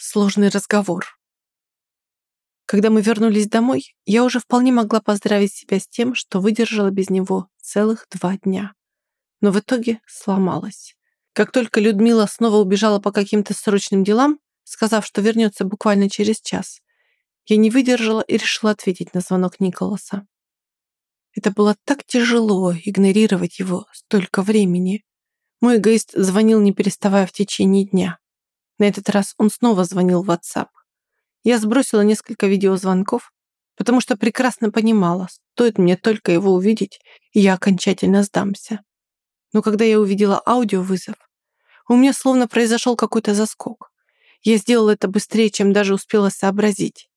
сложный разговор. Когда мы вернулись домой, я уже вполне могла поздравить себя с тем, что выдержала без него целых два дня. Но в итоге сломалась. Как только Людмила снова убежала по каким-то срочным делам, сказав, что вернется буквально через час, я не выдержала и решила ответить на звонок Николаса. Это было так тяжело игнорировать его столько времени. Мой эгоист звонил, не переставая в течение дня. На этот раз он снова звонил в WhatsApp. Я сбросила несколько видеозвонков, потому что прекрасно понимала, стоит мне только его увидеть, и я окончательно сдамся. Но когда я увидела аудиовызов, у меня словно произошел какой-то заскок. Я сделала это быстрее, чем даже успела сообразить.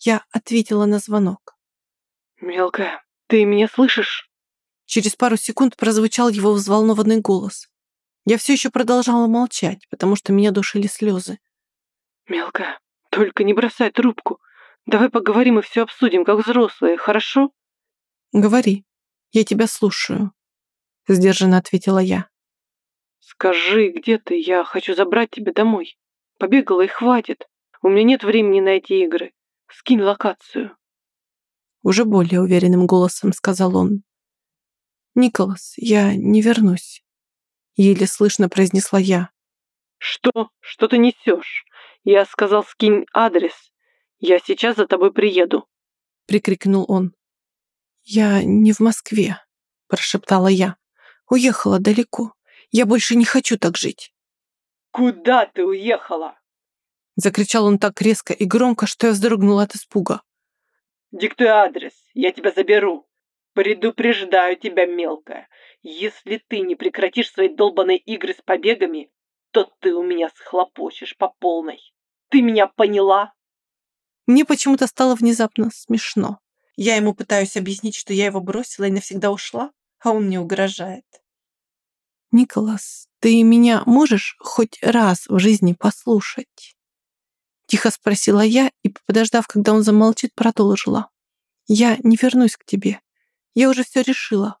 Я ответила на звонок. «Мелкая, ты меня слышишь?» Через пару секунд прозвучал его взволнованный голос. Я все еще продолжала молчать, потому что меня душили слезы. «Мелкая, только не бросай трубку. Давай поговорим и все обсудим, как взрослые, хорошо?» «Говори, я тебя слушаю», — сдержанно ответила я. «Скажи, где ты? Я хочу забрать тебя домой. Побегала и хватит. У меня нет времени на эти игры. Скинь локацию». Уже более уверенным голосом сказал он. «Николас, я не вернусь», — еле слышно произнесла я. «Что? Что ты несешь? Я сказал, скинь адрес. Я сейчас за тобой приеду», — прикрикнул он. «Я не в Москве», — прошептала я. «Уехала далеко. Я больше не хочу так жить». «Куда ты уехала?» Закричал он так резко и громко, что я вздрогнула от испуга. «Диктуй адрес, я тебя заберу. Предупреждаю тебя, мелкая. Если ты не прекратишь свои долбаные игры с побегами, то ты у меня схлопочешь по полной. Ты меня поняла?» Мне почему-то стало внезапно смешно. Я ему пытаюсь объяснить, что я его бросила и навсегда ушла, а он мне угрожает. «Николас, ты меня можешь хоть раз в жизни послушать?» Тихо спросила я и, подождав, когда он замолчит, продолжила. «Я не вернусь к тебе. Я уже все решила».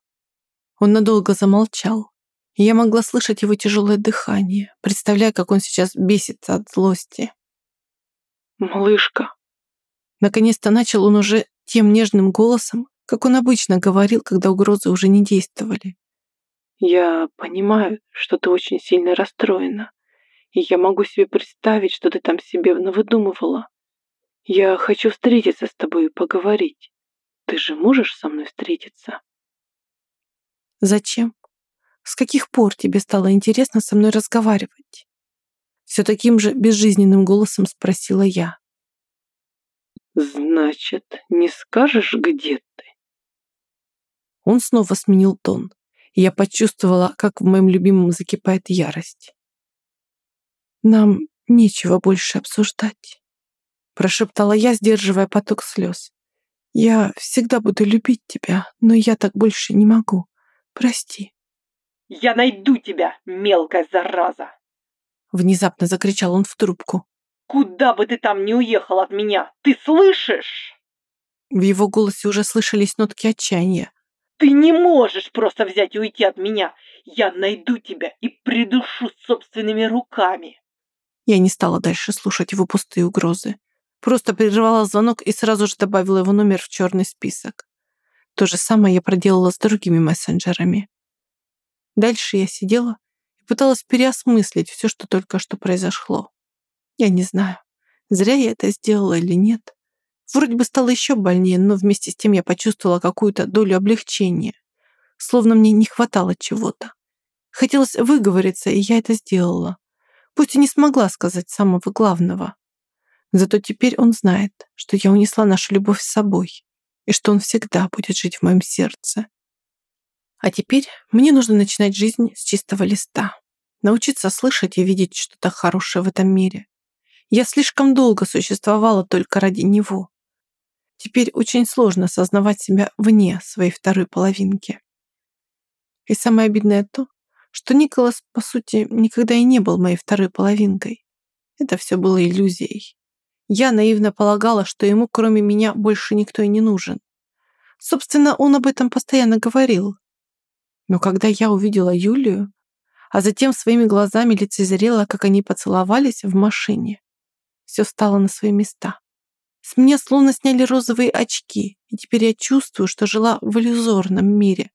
Он надолго замолчал, я могла слышать его тяжелое дыхание, представляя, как он сейчас бесится от злости. «Малышка!» Наконец-то начал он уже тем нежным голосом, как он обычно говорил, когда угрозы уже не действовали. «Я понимаю, что ты очень сильно расстроена, и я могу себе представить, что ты там себе навыдумывала. Я хочу встретиться с тобой и поговорить. Ты же можешь со мной встретиться?» «Зачем? С каких пор тебе стало интересно со мной разговаривать?» Все таким же безжизненным голосом спросила я. «Значит, не скажешь, где ты?» Он снова сменил тон, и я почувствовала, как в моем любимом закипает ярость. «Нам нечего больше обсуждать», — прошептала я, сдерживая поток слез. «Я всегда буду любить тебя, но я так больше не могу. Прости». «Я найду тебя, мелкая зараза!» Внезапно закричал он в трубку. Куда бы ты там не уехал от меня, ты слышишь? В его голосе уже слышались нотки отчаяния. Ты не можешь просто взять и уйти от меня. Я найду тебя и придушу собственными руками. Я не стала дальше слушать его пустые угрозы. Просто прервала звонок и сразу же добавила его номер в черный список. То же самое я проделала с другими мессенджерами. Дальше я сидела и пыталась переосмыслить все, что только что произошло. Я не знаю, зря я это сделала или нет. Вроде бы стало еще больнее, но вместе с тем я почувствовала какую-то долю облегчения. Словно мне не хватало чего-то. Хотелось выговориться, и я это сделала. Пусть и не смогла сказать самого главного. Зато теперь он знает, что я унесла нашу любовь с собой, и что он всегда будет жить в моем сердце. А теперь мне нужно начинать жизнь с чистого листа. Научиться слышать и видеть что-то хорошее в этом мире. Я слишком долго существовала только ради него. Теперь очень сложно осознавать себя вне своей второй половинки. И самое обидное то, что Николас, по сути, никогда и не был моей второй половинкой. Это все было иллюзией. Я наивно полагала, что ему, кроме меня, больше никто и не нужен. Собственно, он об этом постоянно говорил. Но когда я увидела Юлию, а затем своими глазами лицезрела, как они поцеловались в машине, все встало на свои места. С меня словно сняли розовые очки, и теперь я чувствую, что жила в иллюзорном мире.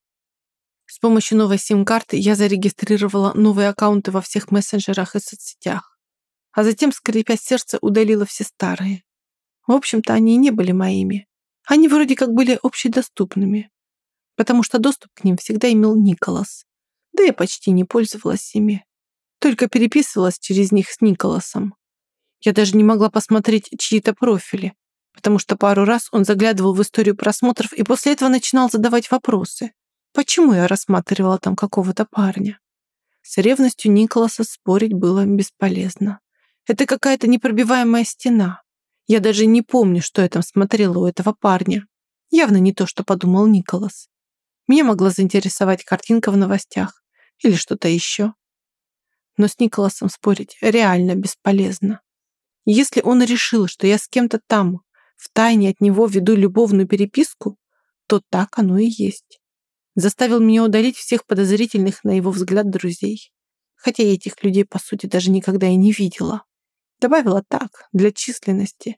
С помощью новой сим-карты я зарегистрировала новые аккаунты во всех мессенджерах и соцсетях, а затем, скрипя сердце, удалила все старые. В общем-то, они и не были моими. Они вроде как были общедоступными, потому что доступ к ним всегда имел Николас. Да я почти не пользовалась ими. Только переписывалась через них с Николасом. Я даже не могла посмотреть чьи-то профили, потому что пару раз он заглядывал в историю просмотров и после этого начинал задавать вопросы. Почему я рассматривала там какого-то парня? С ревностью Николаса спорить было бесполезно. Это какая-то непробиваемая стена. Я даже не помню, что я там смотрела у этого парня. Явно не то, что подумал Николас. Меня могла заинтересовать картинка в новостях или что-то еще. Но с Николасом спорить реально бесполезно. Если он решил, что я с кем-то там, в тайне от него веду любовную переписку, то так оно и есть заставил меня удалить всех подозрительных на его взгляд друзей. Хотя я этих людей, по сути, даже никогда и не видела. Добавила так, для численности.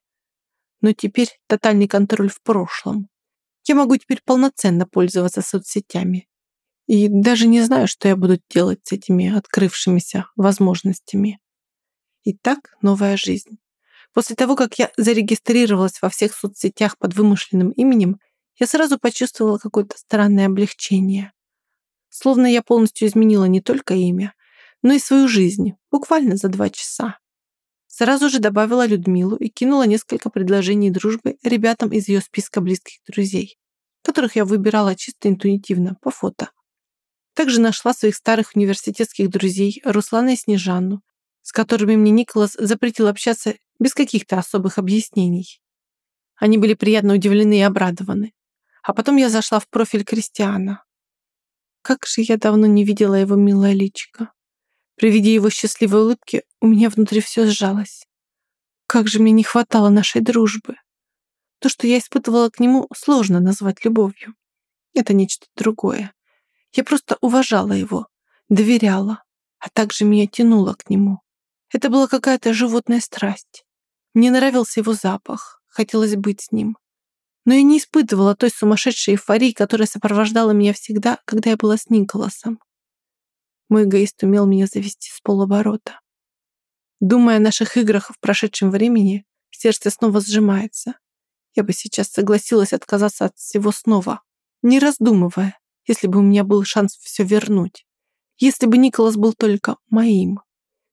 Но теперь тотальный контроль в прошлом. Я могу теперь полноценно пользоваться соцсетями. И даже не знаю, что я буду делать с этими открывшимися возможностями. Итак, новая жизнь. После того, как я зарегистрировалась во всех соцсетях под вымышленным именем, я сразу почувствовала какое-то странное облегчение. Словно я полностью изменила не только имя, но и свою жизнь, буквально за два часа. Сразу же добавила Людмилу и кинула несколько предложений дружбы ребятам из ее списка близких друзей, которых я выбирала чисто интуитивно, по фото. Также нашла своих старых университетских друзей Руслана и Снежанну, с которыми мне Николас запретил общаться без каких-то особых объяснений. Они были приятно удивлены и обрадованы. А потом я зашла в профиль Кристиана. Как же я давно не видела его милое личико. При виде его счастливой улыбки у меня внутри все сжалось. Как же мне не хватало нашей дружбы. То, что я испытывала к нему, сложно назвать любовью. Это нечто другое. Я просто уважала его, доверяла, а также меня тянуло к нему. Это была какая-то животная страсть. Мне нравился его запах, хотелось быть с ним но я не испытывала той сумасшедшей эйфории, которая сопровождала меня всегда, когда я была с Николасом. Мой эгоист умел меня завести с полоборота. Думая о наших играх в прошедшем времени, сердце снова сжимается. Я бы сейчас согласилась отказаться от всего снова, не раздумывая, если бы у меня был шанс все вернуть. Если бы Николас был только моим.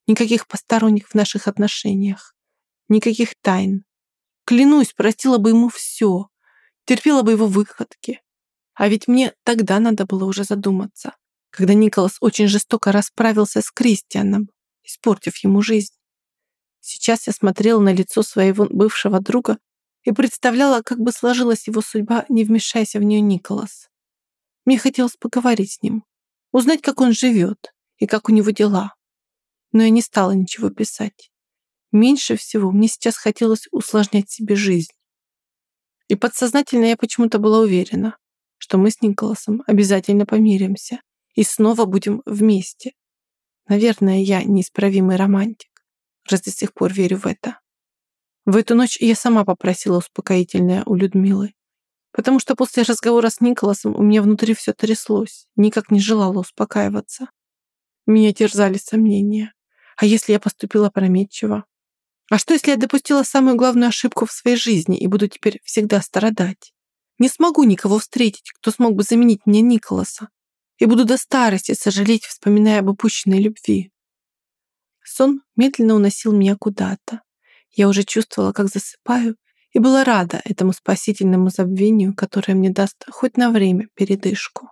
Никаких посторонних в наших отношениях. Никаких тайн. Клянусь, простила бы ему все, терпела бы его выходки. А ведь мне тогда надо было уже задуматься, когда Николас очень жестоко расправился с Кристианом, испортив ему жизнь. Сейчас я смотрела на лицо своего бывшего друга и представляла, как бы сложилась его судьба, не вмешайся в нее Николас. Мне хотелось поговорить с ним, узнать, как он живет и как у него дела. Но я не стала ничего писать. Меньше всего мне сейчас хотелось усложнять себе жизнь. И подсознательно я почему-то была уверена, что мы с Николасом обязательно помиримся и снова будем вместе. Наверное, я неисправимый романтик, раз до сих пор верю в это. В эту ночь я сама попросила успокоительное у Людмилы, потому что после разговора с Николасом у меня внутри все тряслось, никак не желала успокаиваться. Меня терзали сомнения. А если я поступила опрометчиво? А что, если я допустила самую главную ошибку в своей жизни и буду теперь всегда страдать? Не смогу никого встретить, кто смог бы заменить мне Николаса. И буду до старости сожалеть, вспоминая об упущенной любви. Сон медленно уносил меня куда-то. Я уже чувствовала, как засыпаю, и была рада этому спасительному забвению, которое мне даст хоть на время передышку.